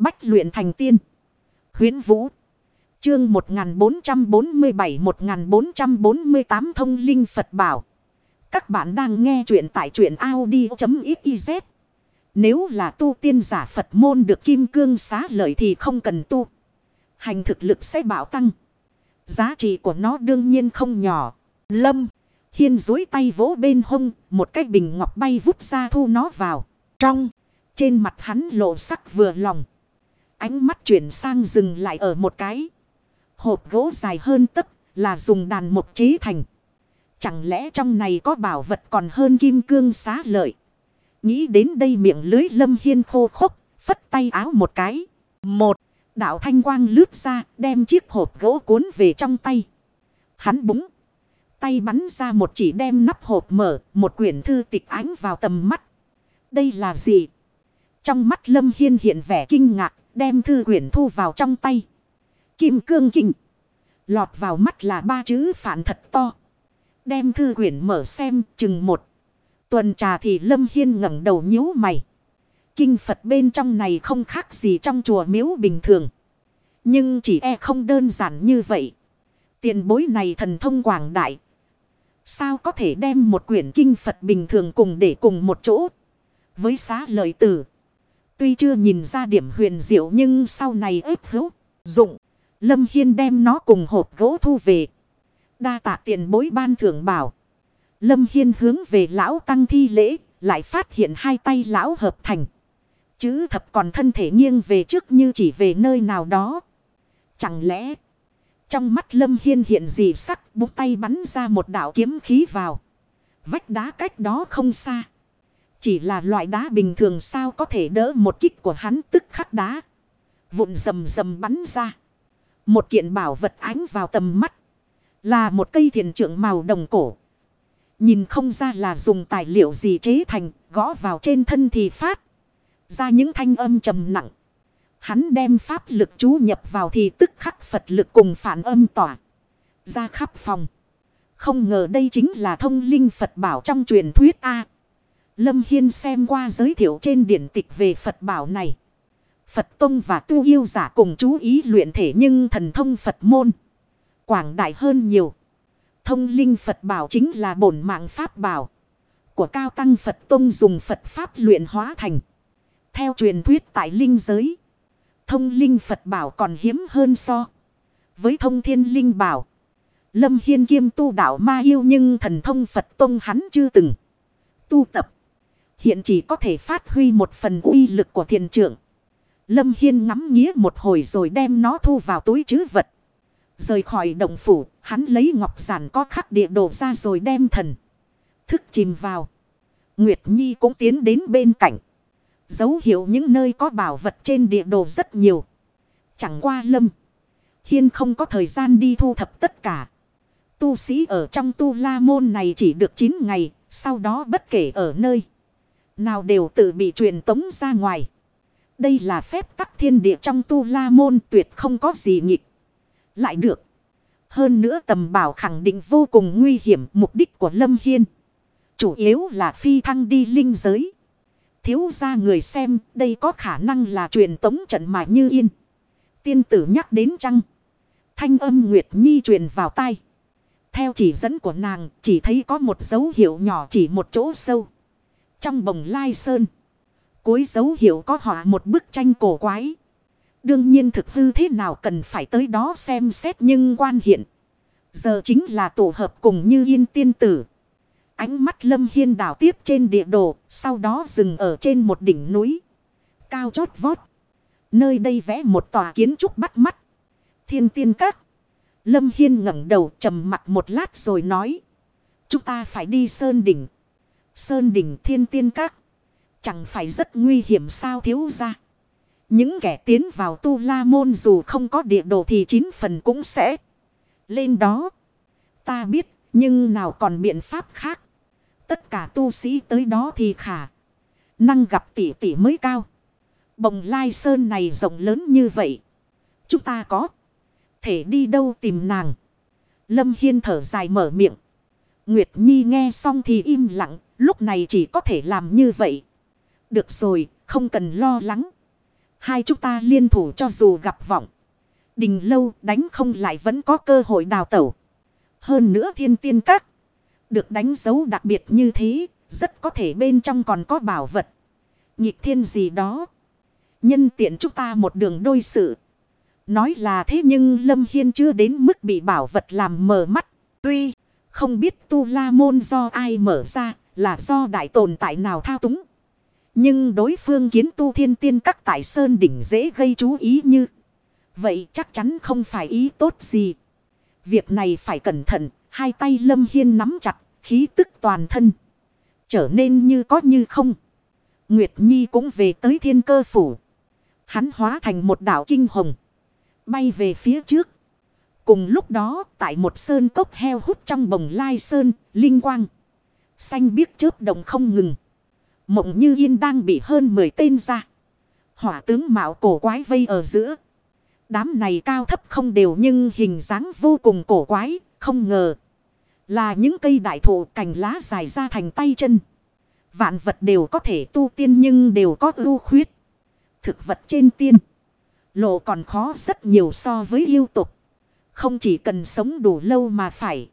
Bách luyện thành tiên. Huyến Vũ. Chương 1447-1448 Thông Linh Phật Bảo. Các bạn đang nghe truyện tại truyện Audi.xyz. Nếu là tu tiên giả Phật môn được kim cương xá lợi thì không cần tu. Hành thực lực sẽ bảo tăng. Giá trị của nó đương nhiên không nhỏ. Lâm. Hiên dối tay vỗ bên hông. Một cái bình ngọc bay vút ra thu nó vào. Trong. Trên mặt hắn lộ sắc vừa lòng. Ánh mắt chuyển sang dừng lại ở một cái. Hộp gỗ dài hơn tấc là dùng đàn mục chế thành. Chẳng lẽ trong này có bảo vật còn hơn kim cương xá lợi. Nghĩ đến đây miệng lưới lâm hiên khô khốc. Phất tay áo một cái. Một. Đạo thanh quang lướt ra, đem chiếc hộp gỗ cuốn về trong tay. Hắn búng. Tay bắn ra một chỉ đem nắp hộp mở. Một quyển thư tịch ánh vào tầm mắt. Đây là gì? Trong mắt lâm hiên hiện vẻ kinh ngạc. Đem thư quyển thu vào trong tay. Kim cương kinh. Lọt vào mắt là ba chữ phản thật to. Đem thư quyển mở xem chừng một. Tuần trà thì Lâm Hiên ngẩng đầu nhíu mày. Kinh Phật bên trong này không khác gì trong chùa miếu bình thường. Nhưng chỉ e không đơn giản như vậy. Tiền bối này thần thông quảng đại. Sao có thể đem một quyển kinh Phật bình thường cùng để cùng một chỗ. Với xá lợi tử. Tuy chưa nhìn ra điểm huyền diệu nhưng sau này ếp hữu. Dụng. Lâm Hiên đem nó cùng hộp gỗ thu về. Đa tạ tiền bối ban thưởng bảo. Lâm Hiên hướng về lão tăng thi lễ. Lại phát hiện hai tay lão hợp thành. Chứ thập còn thân thể nghiêng về trước như chỉ về nơi nào đó. Chẳng lẽ. Trong mắt Lâm Hiên hiện gì sắc, bút tay bắn ra một đạo kiếm khí vào. Vách đá cách đó không xa. Chỉ là loại đá bình thường sao có thể đỡ một kích của hắn tức khắc đá. Vụn rầm rầm bắn ra. Một kiện bảo vật ánh vào tầm mắt. Là một cây thiền trưởng màu đồng cổ. Nhìn không ra là dùng tài liệu gì chế thành, gõ vào trên thân thì phát. Ra những thanh âm trầm nặng. Hắn đem pháp lực chú nhập vào thì tức khắc Phật lực cùng phản âm tỏa. Ra khắp phòng. Không ngờ đây chính là thông linh Phật bảo trong truyền thuyết A. Lâm Hiên xem qua giới thiệu trên điển tịch về Phật bảo này. Phật Tông và tu yêu giả cùng chú ý luyện thể nhưng thần thông Phật môn. Quảng đại hơn nhiều. Thông linh Phật bảo chính là bổn mạng Pháp bảo. Của cao tăng Phật Tông dùng Phật Pháp luyện hóa thành. Theo truyền thuyết tại linh giới. Thông linh Phật bảo còn hiếm hơn so. Với thông thiên linh bảo. Lâm Hiên kiêm tu đạo ma yêu nhưng thần thông Phật Tông hắn chưa từng tu tập. Hiện chỉ có thể phát huy một phần uy lực của thiền trưởng. Lâm Hiên ngắm nghía một hồi rồi đem nó thu vào túi chứ vật. Rời khỏi động phủ, hắn lấy ngọc giản có khắc địa đồ ra rồi đem thần. Thức chìm vào. Nguyệt Nhi cũng tiến đến bên cạnh. Dấu hiệu những nơi có bảo vật trên địa đồ rất nhiều. Chẳng qua lâm. Hiên không có thời gian đi thu thập tất cả. Tu sĩ ở trong tu la môn này chỉ được 9 ngày. Sau đó bất kể ở nơi. Nào đều tự bị truyền tống ra ngoài. Đây là phép tắc thiên địa trong tu la môn tuyệt không có gì nghịch. Lại được. Hơn nữa tầm bảo khẳng định vô cùng nguy hiểm, mục đích của Lâm Hiên. Chủ yếu là phi thăng đi linh giới. Thiếu ra người xem, đây có khả năng là truyền tống trận mà như yên. Tiên tử nhắc đến chăng. Thanh âm Nguyệt Nhi truyền vào tai. Theo chỉ dẫn của nàng, chỉ thấy có một dấu hiệu nhỏ chỉ một chỗ sâu. Trong bồng lai sơn. Cuối dấu hiệu có họa một bức tranh cổ quái. Đương nhiên thực hư thế nào cần phải tới đó xem xét nhưng quan hiện. Giờ chính là tổ hợp cùng như yên tiên tử. Ánh mắt lâm hiên đảo tiếp trên địa đồ, sau đó dừng ở trên một đỉnh núi. Cao chót vót. Nơi đây vẽ một tòa kiến trúc bắt mắt. Thiên tiên các. Lâm Hiên ngẩng đầu trầm mặt một lát rồi nói. Chúng ta phải đi Sơn Đỉnh. Sơn Đỉnh Thiên Tiên Các. Chẳng phải rất nguy hiểm sao thiếu ra. Những kẻ tiến vào tu la môn dù không có địa đồ thì chín phần cũng sẽ lên đó. Ta biết, nhưng nào còn biện pháp khác. Tất cả tu sĩ tới đó thì khả. Năng gặp tỷ tỷ mới cao. Bồng lai sơn này rộng lớn như vậy. Chúng ta có. Thể đi đâu tìm nàng. Lâm Hiên thở dài mở miệng. Nguyệt Nhi nghe xong thì im lặng. Lúc này chỉ có thể làm như vậy. Được rồi, không cần lo lắng. Hai chúng ta liên thủ cho dù gặp vọng. Đình lâu đánh không lại vẫn có cơ hội đào tẩu. Hơn nữa thiên tiên các. Được đánh dấu đặc biệt như thế. Rất có thể bên trong còn có bảo vật. Nhịp thiên gì đó. Nhân tiện chúng ta một đường đôi sự. Nói là thế nhưng Lâm Hiên chưa đến mức bị bảo vật làm mờ mắt. Tuy không biết tu la môn do ai mở ra là do đại tồn tại nào thao túng. Nhưng đối phương kiến tu thiên tiên các tại sơn đỉnh dễ gây chú ý như. Vậy chắc chắn không phải ý tốt gì. Việc này phải cẩn thận. Hai tay lâm hiên nắm chặt. Khí tức toàn thân. Trở nên như có như không. Nguyệt Nhi cũng về tới thiên cơ phủ. Hắn hóa thành một đảo kinh hồng. Bay về phía trước. Cùng lúc đó, tại một sơn cốc heo hút trong bồng lai sơn. Linh quang. Xanh biếc chớp động không ngừng. Mộng như yên đang bị hơn 10 tên ra. Hỏa tướng mạo cổ quái vây ở giữa. Đám này cao thấp không đều nhưng hình dáng vô cùng cổ quái. Không ngờ. Là những cây đại thụ cành lá dài ra thành tay chân. Vạn vật đều có thể tu tiên nhưng đều có ưu khuyết. Thực vật trên tiên. Lộ còn khó rất nhiều so với yêu tục. Không chỉ cần sống đủ lâu mà phải.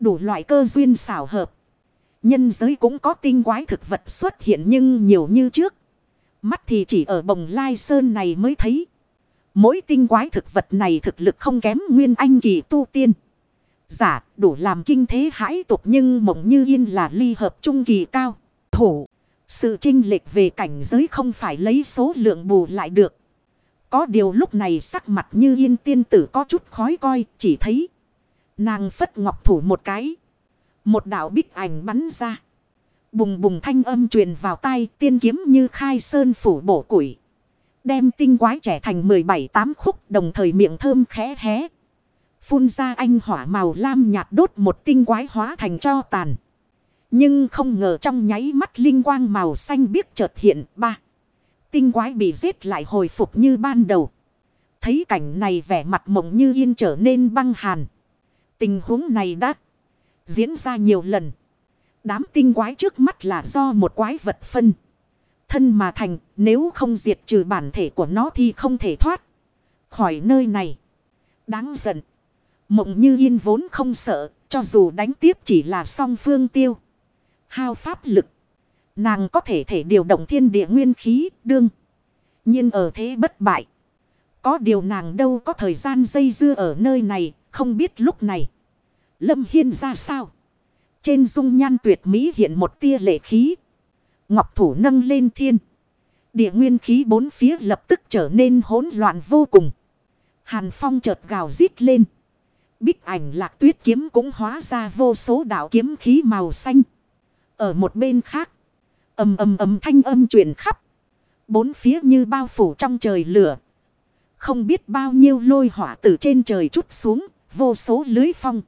Đủ loại cơ duyên xảo hợp. Nhân giới cũng có tinh quái thực vật xuất hiện nhưng nhiều như trước. Mắt thì chỉ ở bồng lai sơn này mới thấy. Mỗi tinh quái thực vật này thực lực không kém nguyên anh kỳ tu tiên. Giả, đủ làm kinh thế hãi tục nhưng mộng như yên là ly hợp trung kỳ cao. Thủ. Sự trinh lệch về cảnh giới không phải lấy số lượng bù lại được. Có điều lúc này sắc mặt như yên tiên tử có chút khói coi, chỉ thấy. Nàng phất ngọc thủ một cái. Một đạo bích ảnh bắn ra. Bùng bùng thanh âm truyền vào tay tiên kiếm như khai sơn phủ bổ củi. Đem tinh quái trẻ thành 17-8 khúc đồng thời miệng thơm khẽ hé. Phun ra anh hỏa màu lam nhạt đốt một tinh quái hóa thành cho tàn. Nhưng không ngờ trong nháy mắt linh quang màu xanh biếc chợt hiện ba. Tinh quái bị giết lại hồi phục như ban đầu. Thấy cảnh này vẻ mặt mộng như yên trở nên băng hàn. Tình huống này đã diễn ra nhiều lần. Đám tinh quái trước mắt là do một quái vật phân. Thân mà thành, nếu không diệt trừ bản thể của nó thì không thể thoát khỏi nơi này. Đáng giận. Mộng như yên vốn không sợ, cho dù đánh tiếp chỉ là song phương tiêu. Hao pháp lực. Nàng có thể thể điều động thiên địa nguyên khí, đương. nhiên ở thế bất bại. Có điều nàng đâu có thời gian dây dưa ở nơi này. Không biết lúc này. Lâm Hiên ra sao? Trên dung nhan tuyệt mỹ hiện một tia lệ khí. Ngọc thủ nâng lên thiên. Địa nguyên khí bốn phía lập tức trở nên hỗn loạn vô cùng. Hàn phong chợt gào rít lên. Bích ảnh lạc tuyết kiếm cũng hóa ra vô số đạo kiếm khí màu xanh. Ở một bên khác. ầm ầm ầm thanh âm truyền khắp. Bốn phía như bao phủ trong trời lửa. Không biết bao nhiêu lôi hỏa từ trên trời chút xuống. Vô số lưới phong.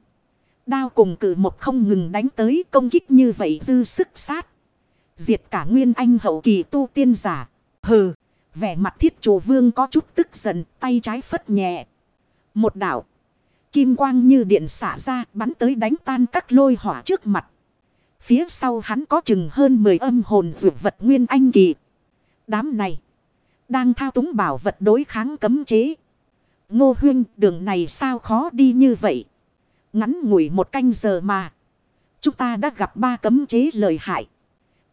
Đao cùng cử một không ngừng đánh tới công kích như vậy dư sức sát. Diệt cả nguyên anh hậu kỳ tu tiên giả. Hừ. Vẻ mặt thiết chủ vương có chút tức giận. Tay trái phất nhẹ. Một đảo. Kim quang như điện xả ra, bắn tới đánh tan các lôi hỏa trước mặt. Phía sau hắn có chừng hơn 10 âm hồn vượt vật nguyên anh kỳ. Đám này. Đang thao túng bảo vật đối kháng cấm chế. Ngô huyên, đường này sao khó đi như vậy. Ngắn ngủi một canh giờ mà. Chúng ta đã gặp ba cấm chế lợi hại.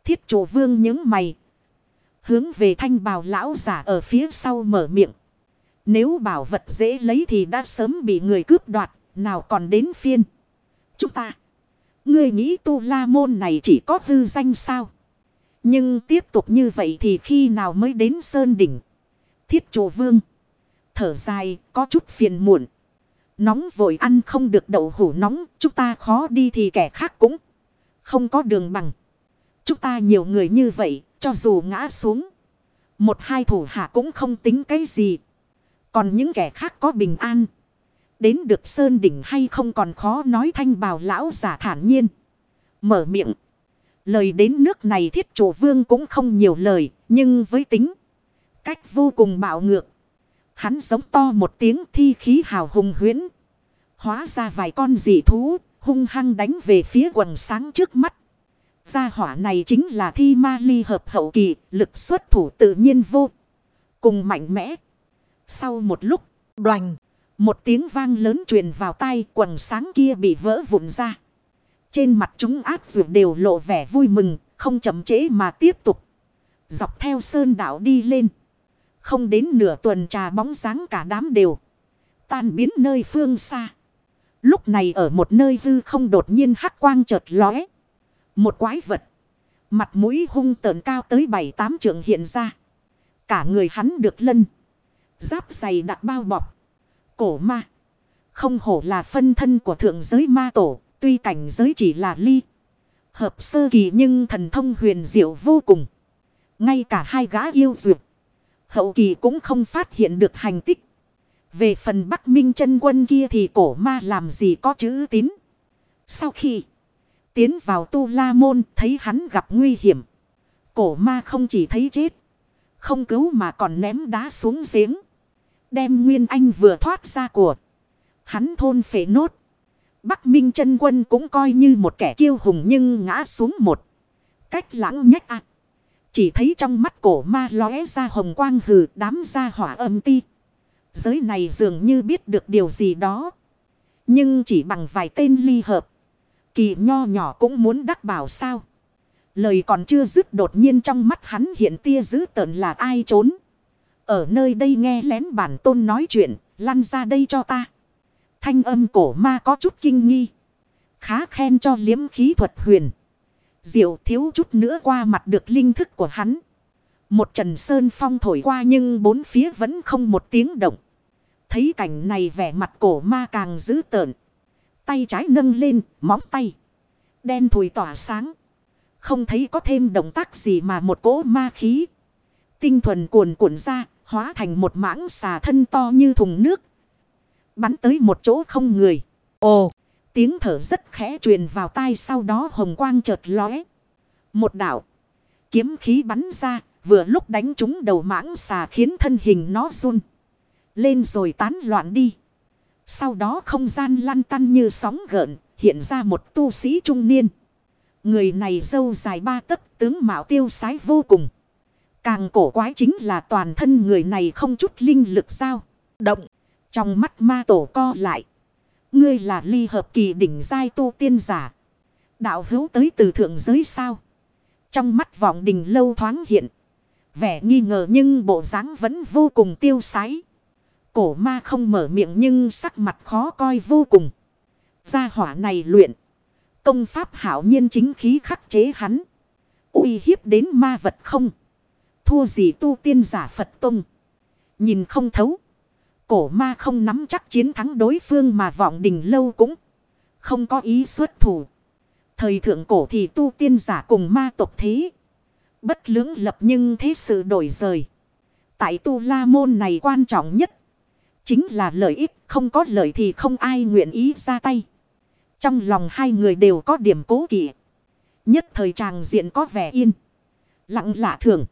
Thiết chủ vương những mày. Hướng về thanh bào lão giả ở phía sau mở miệng. Nếu bảo vật dễ lấy thì đã sớm bị người cướp đoạt. Nào còn đến phiên. Chúng ta. Ngươi nghĩ tu la môn này chỉ có hư danh sao? Nhưng tiếp tục như vậy thì khi nào mới đến Sơn Đỉnh? Thiết chủ vương. Thở dài, có chút phiền muộn. Nóng vội ăn không được đậu hủ nóng. Chúng ta khó đi thì kẻ khác cũng không có đường bằng. Chúng ta nhiều người như vậy. Cho dù ngã xuống. Một hai thủ hạ cũng không tính cái gì. Còn những kẻ khác có bình an. Đến được sơn đỉnh hay không còn khó nói thanh bào lão giả thản nhiên. Mở miệng. Lời đến nước này thiết chủ vương cũng không nhiều lời. Nhưng với tính. Cách vô cùng bạo ngược. Hắn giống to một tiếng thi khí hào hùng huyễn. Hóa ra vài con dị thú. Hung hăng đánh về phía quần sáng trước mắt. Gia hỏa này chính là thi ma ly hợp hậu kỳ. Lực xuất thủ tự nhiên vô cùng mạnh mẽ. Sau một lúc, đoành, một tiếng vang lớn truyền vào tai quần sáng kia bị vỡ vụn ra. Trên mặt chúng áp dược đều lộ vẻ vui mừng, không chậm chế mà tiếp tục. Dọc theo sơn đảo đi lên. Không đến nửa tuần trà bóng sáng cả đám đều. Tan biến nơi phương xa. Lúc này ở một nơi hư không đột nhiên hắc quang chợt lóe. Một quái vật. Mặt mũi hung tợn cao tới bảy tám trượng hiện ra. Cả người hắn được lân. Giáp dày đặt bao bọc. Cổ ma. Không hổ là phân thân của thượng giới ma tổ. Tuy cảnh giới chỉ là ly. Hợp sơ kỳ nhưng thần thông huyền diệu vô cùng. Ngay cả hai gã yêu duyệt. Hậu kỳ cũng không phát hiện được hành tích. Về phần Bắc Minh chân quân kia thì cổ ma làm gì có chữ tín. Sau khi tiến vào tu la môn, thấy hắn gặp nguy hiểm. Cổ ma không chỉ thấy chết. Không cứu mà còn ném đá xuống giếng. Đem Nguyên Anh vừa thoát ra của. Hắn thôn phệ nốt. Bắc Minh chân quân cũng coi như một kẻ kiêu hùng nhưng ngã xuống một. Cách lãng nhách ạ. Chỉ thấy trong mắt cổ ma lóe ra hồng quang hừ đám ra hỏa âm ti. Giới này dường như biết được điều gì đó. Nhưng chỉ bằng vài tên ly hợp. Kỳ nho nhỏ cũng muốn đắc bảo sao. Lời còn chưa dứt đột nhiên trong mắt hắn hiện tia dữ tợn là ai trốn. Ở nơi đây nghe lén bản tôn nói chuyện, lăn ra đây cho ta. Thanh âm cổ ma có chút kinh nghi. Khá khen cho liếm khí thuật huyền. Diệu thiếu chút nữa qua mặt được linh thức của hắn. Một trần sơn phong thổi qua nhưng bốn phía vẫn không một tiếng động. Thấy cảnh này vẻ mặt cổ ma càng dữ tợn. Tay trái nâng lên, móng tay. Đen thùi tỏa sáng. Không thấy có thêm động tác gì mà một cỗ ma khí. Tinh thuần cuồn cuộn ra, hóa thành một mãng xà thân to như thùng nước. Bắn tới một chỗ không người. Ồ, tiếng thở rất khẽ truyền vào tai sau đó hồng quang chợt lóe. Một đảo. Kiếm khí bắn ra, vừa lúc đánh trúng đầu mãng xà khiến thân hình nó run. Lên rồi tán loạn đi. Sau đó không gian lăn tăn như sóng gợn, hiện ra một tu sĩ trung niên. Người này dâu dài ba tấc tướng mạo tiêu sái vô cùng. Càng cổ quái chính là toàn thân người này không chút linh lực sao. Động. Trong mắt ma tổ co lại. Ngươi là ly hợp kỳ đỉnh giai tu tiên giả. Đạo hữu tới từ thượng giới sao. Trong mắt vọng đình lâu thoáng hiện. Vẻ nghi ngờ nhưng bộ dáng vẫn vô cùng tiêu sái. Cổ ma không mở miệng nhưng sắc mặt khó coi vô cùng. Gia hỏa này luyện. Công pháp hảo nhiên chính khí khắc chế hắn. uy hiếp đến ma vật không. Thua gì tu tiên giả Phật Tông. Nhìn không thấu. Cổ ma không nắm chắc chiến thắng đối phương mà vọng đình lâu cũng không có ý xuất thủ. Thời thượng cổ thì tu tiên giả cùng ma tộc thế. Bất lưỡng lập nhưng thế sự đổi rời. Tại tu la môn này quan trọng nhất. Chính là lợi ích, không có lợi thì không ai nguyện ý ra tay. Trong lòng hai người đều có điểm cố kỵ. Nhất thời tràng diện có vẻ yên. Lặng lạ thường.